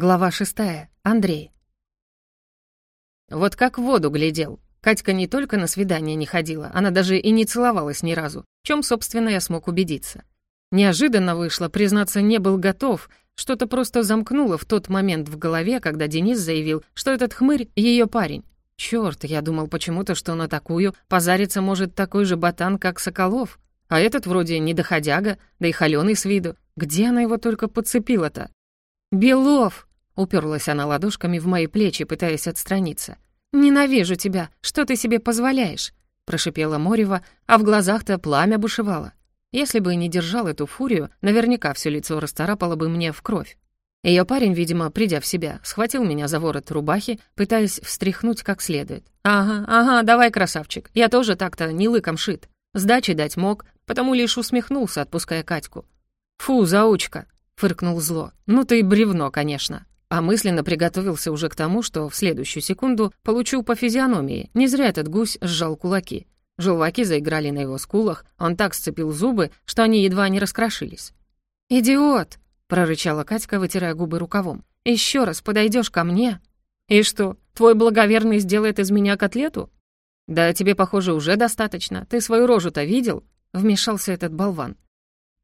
Глава шестая. Андрей. Вот как в воду глядел. Катька не только на свидание не ходила, она даже и не целовалась ни разу, в чем, собственно, я смог убедиться. Неожиданно вышло, признаться, не был готов, что-то просто замкнуло в тот момент в голове, когда Денис заявил, что этот хмырь — ее парень. Чёрт, я думал почему-то, что на такую позариться может такой же ботан, как Соколов. А этот вроде не доходяга, да и холёный с виду. Где она его только подцепила-то? «Белов!» — уперлась она ладошками в мои плечи, пытаясь отстраниться. «Ненавижу тебя! Что ты себе позволяешь?» — прошипела Морева, а в глазах-то пламя бушевало. Если бы не держал эту фурию, наверняка все лицо расторапало бы мне в кровь. Ее парень, видимо, придя в себя, схватил меня за ворот рубахи, пытаясь встряхнуть как следует. «Ага, ага, давай, красавчик, я тоже так-то не лыком шит. Сдачи дать мог, потому лишь усмехнулся, отпуская Катьку. «Фу, заучка!» — фыркнул зло. «Ну ты бревно, конечно!» А мысленно приготовился уже к тому, что в следующую секунду получу по физиономии. Не зря этот гусь сжал кулаки. Желваки заиграли на его скулах, он так сцепил зубы, что они едва не раскрошились. «Идиот!» — прорычала Катька, вытирая губы рукавом. «Еще раз подойдешь ко мне?» «И что, твой благоверный сделает из меня котлету?» «Да тебе, похоже, уже достаточно. Ты свою рожу-то видел?» — вмешался этот болван.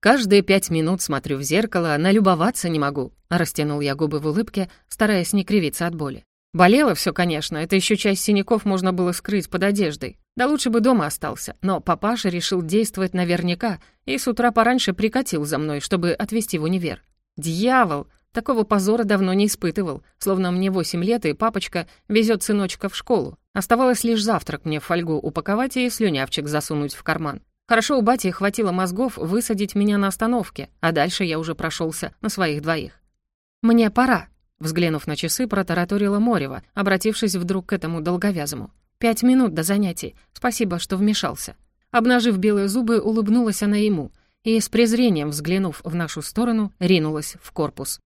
«Каждые пять минут смотрю в зеркало, налюбоваться не могу», — растянул я губы в улыбке, стараясь не кривиться от боли. Болело все, конечно, это еще часть синяков можно было скрыть под одеждой. Да лучше бы дома остался, но папаша решил действовать наверняка и с утра пораньше прикатил за мной, чтобы отвезти в универ. Дьявол! Такого позора давно не испытывал, словно мне восемь лет, и папочка везет сыночка в школу. Оставалось лишь завтрак мне в фольгу упаковать и слюнявчик засунуть в карман. Хорошо у бати хватило мозгов высадить меня на остановке, а дальше я уже прошелся на своих двоих. «Мне пора», — взглянув на часы, протараторила Морева, обратившись вдруг к этому долговязому. «Пять минут до занятий. Спасибо, что вмешался». Обнажив белые зубы, улыбнулась она ему и, с презрением взглянув в нашу сторону, ринулась в корпус.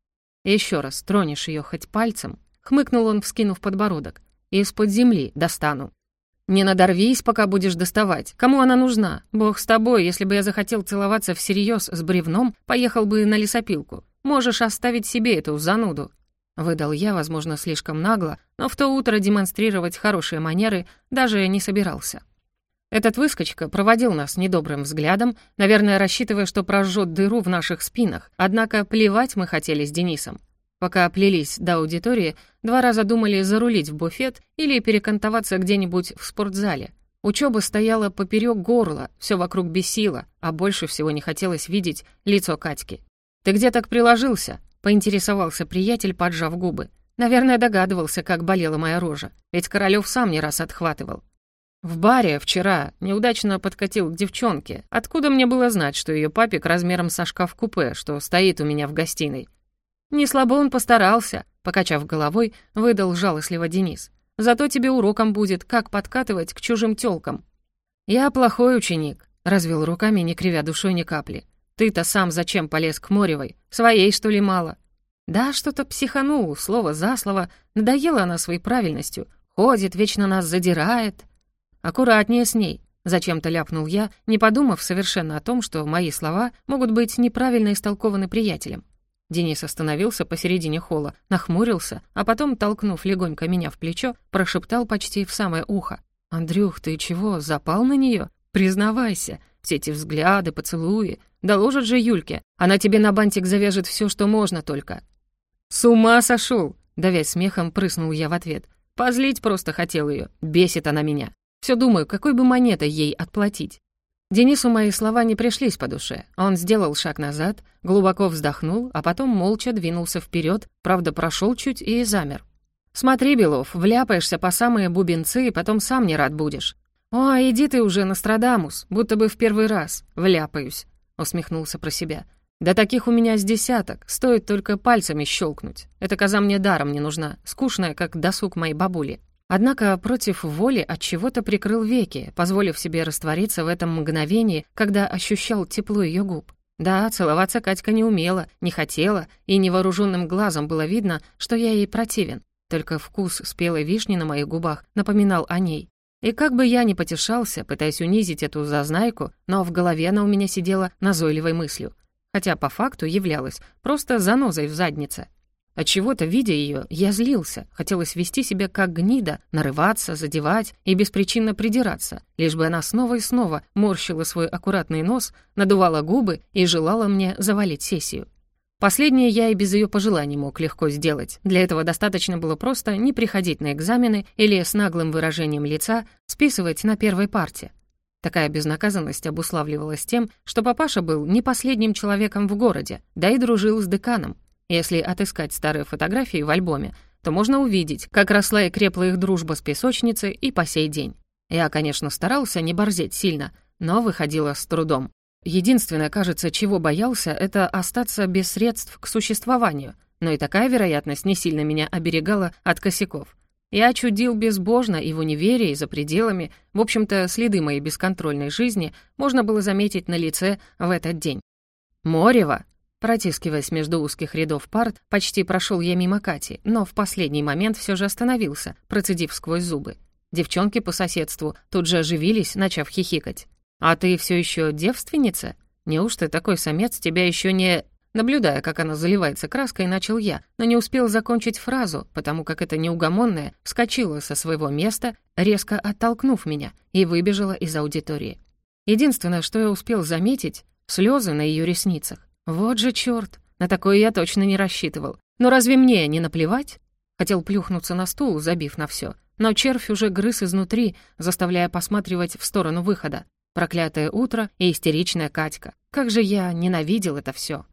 Еще раз тронешь ее хоть пальцем», — хмыкнул он, вскинув подбородок. «Из-под земли достану». «Не надорвись, пока будешь доставать. Кому она нужна? Бог с тобой, если бы я захотел целоваться всерьез с бревном, поехал бы на лесопилку. Можешь оставить себе эту зануду». Выдал я, возможно, слишком нагло, но в то утро демонстрировать хорошие манеры даже не собирался. Этот выскочка проводил нас недобрым взглядом, наверное, рассчитывая, что прожжет дыру в наших спинах, однако плевать мы хотели с Денисом. Пока плелись до аудитории, два раза думали зарулить в буфет или перекантоваться где-нибудь в спортзале. Учеба стояла поперек горла, все вокруг бесило, а больше всего не хотелось видеть лицо Катьки. «Ты где так приложился?» — поинтересовался приятель, поджав губы. Наверное, догадывался, как болела моя рожа, ведь Королёв сам не раз отхватывал. В баре вчера неудачно подкатил к девчонке. Откуда мне было знать, что ее папик размером со шкаф-купе, что стоит у меня в гостиной? «Не слабо он постарался», — покачав головой, выдал жалостливо Денис. «Зато тебе уроком будет, как подкатывать к чужим тёлкам». «Я плохой ученик», — развел руками, не кривя душой ни капли. «Ты-то сам зачем полез к Моревой? Своей, что ли, мало?» «Да, что-то психанул, слово за слово. Надоела она своей правильностью. Ходит, вечно нас задирает». «Аккуратнее с ней», — зачем-то ляпнул я, не подумав совершенно о том, что мои слова могут быть неправильно истолкованы приятелем. Денис остановился посередине холла, нахмурился, а потом, толкнув легонько меня в плечо, прошептал почти в самое ухо. «Андрюх, ты чего, запал на нее? Признавайся, все эти взгляды, поцелуи. Доложат же Юльке, она тебе на бантик завяжет все, что можно только». «С ума сошел!» — давясь смехом, прыснул я в ответ. «Позлить просто хотел ее, бесит она меня. Все думаю, какой бы монетой ей отплатить. Денису мои слова не пришлись по душе. Он сделал шаг назад, глубоко вздохнул, а потом молча двинулся вперед, правда, прошел чуть и замер. «Смотри, Белов, вляпаешься по самые бубенцы, и потом сам не рад будешь». «О, иди ты уже, Нострадамус, будто бы в первый раз. Вляпаюсь», — усмехнулся про себя. «Да таких у меня с десяток, стоит только пальцами щелкнуть. Эта коза мне даром не нужна, скучная, как досуг моей бабули». Однако против воли от чего-то прикрыл веки, позволив себе раствориться в этом мгновении, когда ощущал тепло ее губ. Да, целоваться Катька не умела, не хотела, и невооруженным глазом было видно, что я ей противен. Только вкус спелой вишни на моих губах напоминал о ней. И как бы я ни потешался, пытаясь унизить эту зазнайку, но в голове она у меня сидела назойливой мыслью. Хотя по факту являлась просто занозой в заднице. Отчего-то, видя ее, я злился, хотелось вести себя как гнида, нарываться, задевать и беспричинно придираться, лишь бы она снова и снова морщила свой аккуратный нос, надувала губы и желала мне завалить сессию. Последнее я и без ее пожеланий мог легко сделать. Для этого достаточно было просто не приходить на экзамены или с наглым выражением лица списывать на первой парте. Такая безнаказанность обуславливалась тем, что папаша был не последним человеком в городе, да и дружил с деканом, если отыскать старые фотографии в альбоме, то можно увидеть, как росла и крепла их дружба с песочницей и по сей день. Я, конечно, старался не борзеть сильно, но выходило с трудом. Единственное, кажется, чего боялся, это остаться без средств к существованию, но и такая вероятность не сильно меня оберегала от косяков. Я чудил безбожно и в универе, и за пределами. В общем-то, следы моей бесконтрольной жизни можно было заметить на лице в этот день. «Морева!» Протискиваясь между узких рядов парт, почти прошел я мимо Кати, но в последний момент все же остановился, процедив сквозь зубы. Девчонки по соседству тут же оживились, начав хихикать. «А ты все еще девственница? Неужто такой самец тебя еще не...» Наблюдая, как она заливается краской, начал я, но не успел закончить фразу, потому как эта неугомонная вскочила со своего места, резко оттолкнув меня, и выбежала из аудитории. Единственное, что я успел заметить — слезы на ее ресницах. Вот же чёрт, на такое я точно не рассчитывал. Но разве мне не наплевать? Хотел плюхнуться на стул, забив на всё, но червь уже грыз изнутри, заставляя посматривать в сторону выхода. Проклятое утро и истеричная Катька. Как же я ненавидел это всё.